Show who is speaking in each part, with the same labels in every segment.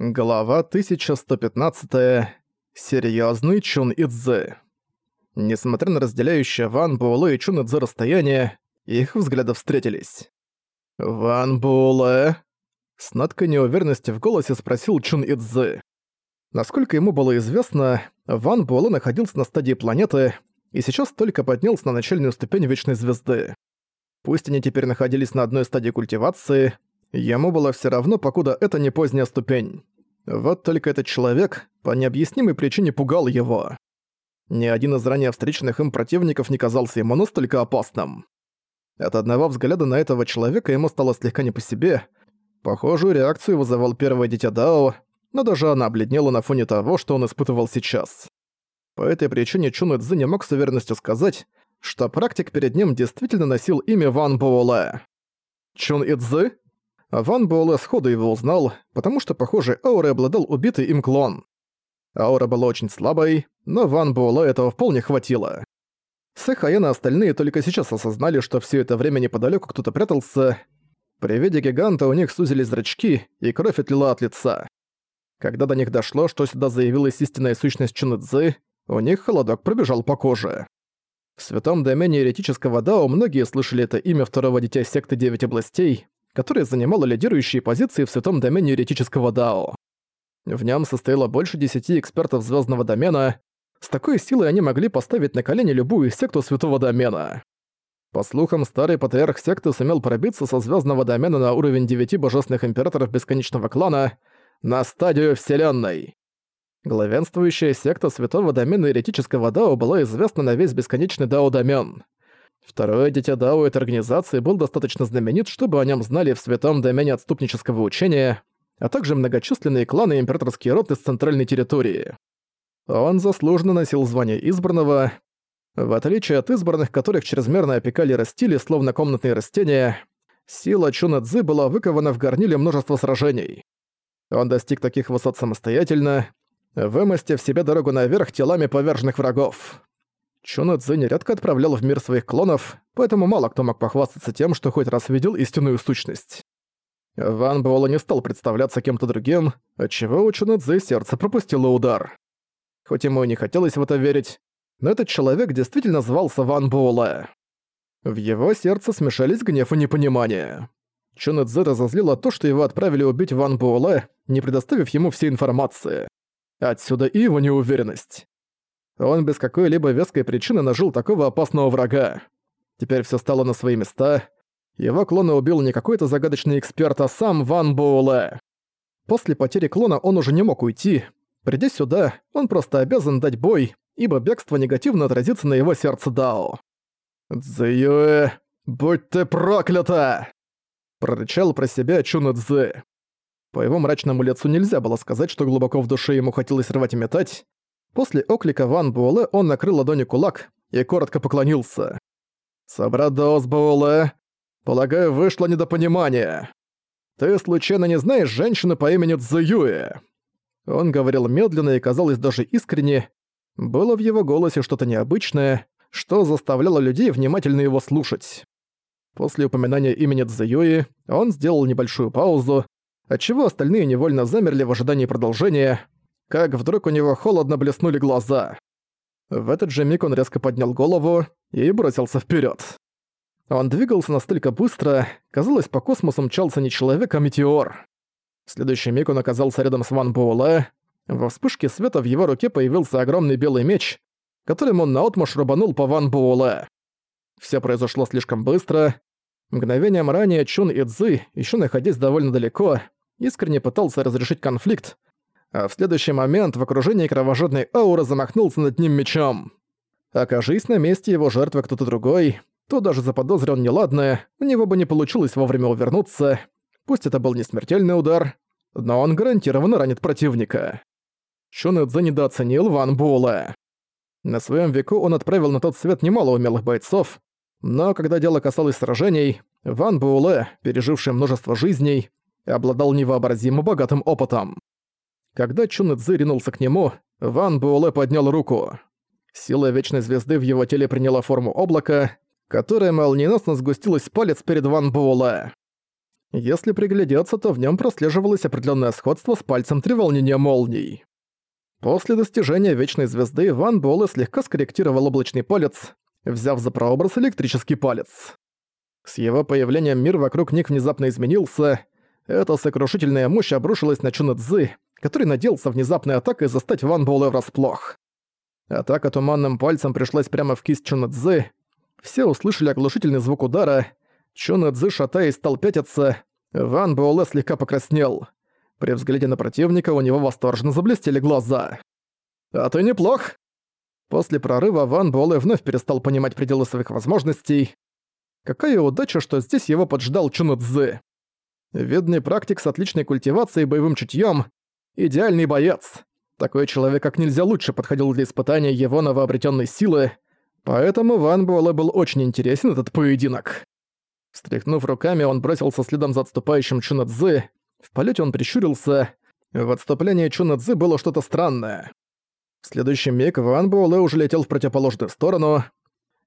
Speaker 1: Глава 1115. Серьезный Чун Идзе. Несмотря на разделяющее Ван Буэлэ и Чун Идзе расстояние, их взгляды встретились. «Ван Буэлэ?» С ноткой неуверенности в голосе спросил Чун Идзе. Насколько ему было известно, Ван Буэлэ находился на стадии планеты и сейчас только поднялся на начальную ступень Вечной Звезды. Пусть они теперь находились на одной стадии культивации, Ему было все равно, покуда это не поздняя ступень. Вот только этот человек по необъяснимой причине пугал его. Ни один из ранее встреченных им противников не казался ему настолько опасным. От одного взгляда на этого человека ему стало слегка не по себе. Похожую реакцию вызывал первое дитя Дао, но даже она бледнела на фоне того, что он испытывал сейчас. По этой причине Чун Цзы не мог с уверенностью сказать, что практик перед ним действительно носил имя Ван Буэлэ. Чун Идзы? Ван Буэлэ сходу его узнал, потому что, похоже, аурой обладал убитый им клон. Аура была очень слабой, но Ван Буэлэ этого вполне хватило. Сэхаен и остальные только сейчас осознали, что все это время неподалеку кто-то прятался. При виде гиганта у них сузились зрачки, и кровь отлила от лица. Когда до них дошло, что сюда заявилась истинная сущность Чунэцзы, у них холодок пробежал по коже. В святом домене еретического Дао многие слышали это имя второго дитя секты Девять областей, которая занимала лидирующие позиции в святом домене еретического Дао. В нем состояло больше десяти экспертов звездного домена. С такой силой они могли поставить на колени любую секту святого домена. По слухам, старый патриарх секты сумел пробиться со звездного домена на уровень девяти божественных императоров бесконечного клана на стадию Вселенной. Главенствующая секта святого домена еретического Дао была известна на весь бесконечный Дао-домен. Второе дитя Дао этой организации был достаточно знаменит, чтобы о нем знали в святом домене отступнического учения, а также многочисленные кланы и императорские роты с центральной территории. Он заслуженно носил звание избранного. В отличие от избранных, которых чрезмерно опекали и растили, словно комнатные растения, сила Чуна Цзы была выкована в горниле множества сражений. Он достиг таких высот самостоятельно, вымостив себе дорогу наверх телами поверженных врагов. Чуна Цзэ нередко отправлял в мир своих клонов, поэтому мало кто мог похвастаться тем, что хоть раз видел истинную сущность. Ван Буэлла не стал представляться кем-то другим, отчего у Чуна Цзэ сердце пропустило удар. Хоть ему и не хотелось в это верить, но этот человек действительно звался Ван Буэлла. В его сердце смешались гнев и непонимание. Чуна Цзэ разозлило то, что его отправили убить Ван Буэлэ, не предоставив ему всей информации. Отсюда и его неуверенность. Он без какой-либо веской причины нажил такого опасного врага. Теперь все стало на свои места. Его клона убил не какой-то загадочный эксперт, а сам Ван Боуле. После потери клона он уже не мог уйти. Придя сюда, он просто обязан дать бой, ибо бегство негативно отразится на его сердце Дао. «Цзэюэ, будь ты проклята!» Прорычал про себя Чуна Цзэ. По его мрачному лицу нельзя было сказать, что глубоко в душе ему хотелось рвать и метать, После оклика Ван Буэлэ он накрыл ладони кулак и коротко поклонился. «Собрадос Буэлэ, полагаю, вышло недопонимание. Ты случайно не знаешь женщину по имени Цзюэ?» Он говорил медленно и казалось даже искренне. Было в его голосе что-то необычное, что заставляло людей внимательно его слушать. После упоминания имени Цзюэ он сделал небольшую паузу, отчего остальные невольно замерли в ожидании продолжения, как вдруг у него холодно блеснули глаза. В этот же миг он резко поднял голову и бросился вперед. Он двигался настолько быстро, казалось, по космосу мчался не человек, а метеор. В следующий миг он оказался рядом с Ван Буэлэ. Во вспышке света в его руке появился огромный белый меч, которым он наотмашь рубанул по Ван Буэлэ. Всё произошло слишком быстро. Мгновением ранее Чун и Цзы, ещё находясь довольно далеко, искренне пытался разрешить конфликт, а в следующий момент в окружении кровожадной ауры замахнулся над ним мечом. Окажись на месте его жертвы кто-то другой, то даже заподозрил неладное, у него бы не получилось вовремя увернуться. Пусть это был не смертельный удар, но он гарантированно ранит противника. Эдзе недооценил Ван Була. На своем веку он отправил на тот свет немало умелых бойцов, но когда дело касалось сражений, Ван Буэлэ, переживший множество жизней, обладал невообразимо богатым опытом. Когда Чун Цзы ринулся к нему, Ван Буэлэ поднял руку. Сила Вечной Звезды в его теле приняла форму облака, которая молниеносно сгустилась палец перед Ван Буэлэ. Если приглядеться, то в нем прослеживалось определенное сходство с пальцем треволнения молний. После достижения Вечной Звезды Ван Буэлэ слегка скорректировал облачный палец, взяв за прообраз электрический палец. С его появлением мир вокруг них внезапно изменился. Эта сокрушительная мощь обрушилась на Чуна Цзы, который надеялся внезапной атакой застать Ван Буэлэ врасплох. Атака туманным пальцем пришлась прямо в кисть Чуна Цзы. Все услышали оглушительный звук удара. Чуна Цзы, шатаясь, стал пятиться. Ван Буэлэ слегка покраснел. При взгляде на противника у него восторженно заблестели глаза. «А ты неплох!» После прорыва Ван Буэлэ вновь перестал понимать пределы своих возможностей. Какая удача, что здесь его поджидал Чуна Цзы. Видный практик с отличной культивацией и боевым чутьем, идеальный боец. Такой человек как нельзя лучше подходил для испытания его новообретенной силы, поэтому Ван Буэлэ был очень интересен этот поединок. Встряхнув руками, он бросился следом за отступающим Чуна Цзы. В полете он прищурился. В отступлении Чуна Цзы было что-то странное. В следующий миг Ван Буэлэ уже летел в противоположную сторону.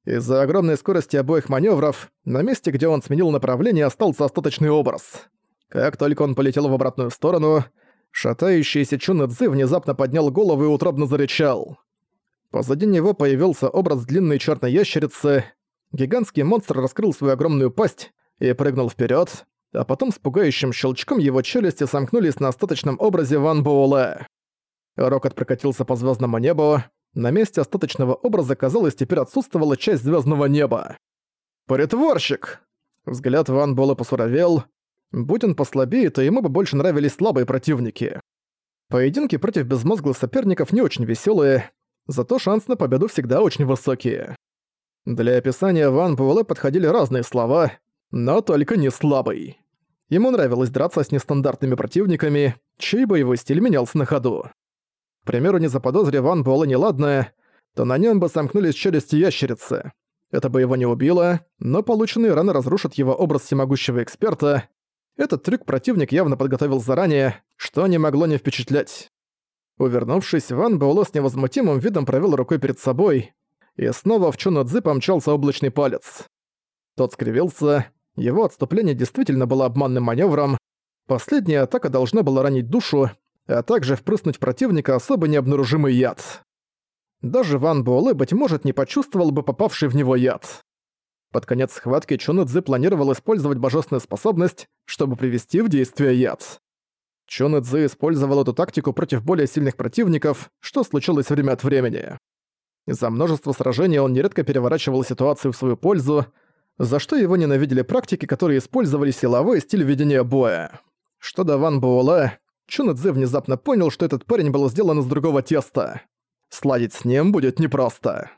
Speaker 1: Из-за огромной скорости обоих маневров на месте, где он сменил направление, остался остаточный образ. Как только он полетел в обратную сторону, шатающийся Чун Цзы внезапно поднял голову и утробно зарычал. Позади него появился образ длинной черной ящерицы. Гигантский монстр раскрыл свою огромную пасть и прыгнул вперед, а потом с пугающим щелчком его челюсти сомкнулись на остаточном образе Ван Буэлэ. Рокот прокатился по звездному небу, на месте остаточного образа, казалось, теперь отсутствовала часть звездного неба. «Притворщик!» Взгляд Ван Буэлэ посуровел. Будь он послабее, то ему бы больше нравились слабые противники. Поединки против безмозглых соперников не очень веселые, зато шанс на победу всегда очень высокие. Для описания Ван Буэлэ подходили разные слова, но только не слабый. Ему нравилось драться с нестандартными противниками, чей боевой стиль менялся на ходу. К примеру, не заподозрив Ван Буэлэ неладное, то на нем бы сомкнулись челюсти ящерицы. Это бы его не убило, но полученные раны разрушат его образ всемогущего эксперта. Этот трюк противник явно подготовил заранее, что не могло не впечатлять. Увернувшись, Ван Буэлэ с невозмутимым видом провел рукой перед собой, и снова в Чуна Цзы помчался облачный палец. Тот скривился, его отступление действительно было обманным маневром. Последняя атака должна была ранить душу, а также впрыснуть в противника особо необнаружимый яд. Даже Ван Буэлэ, быть может, не почувствовал бы попавший в него яд. Под конец схватки Чун Цзы планировал использовать божественную способность, чтобы привести в действие яд. Чун Цзы использовал эту тактику против более сильных противников, что случилось время от времени. Из-за множества сражений он нередко переворачивал ситуацию в свою пользу, за что его ненавидели практики, которые использовали силовой стиль ведения боя. Что до Ван Буэлэ, Чунэцзэ внезапно понял, что этот парень был сделан из другого теста. Сладить с ним будет непросто.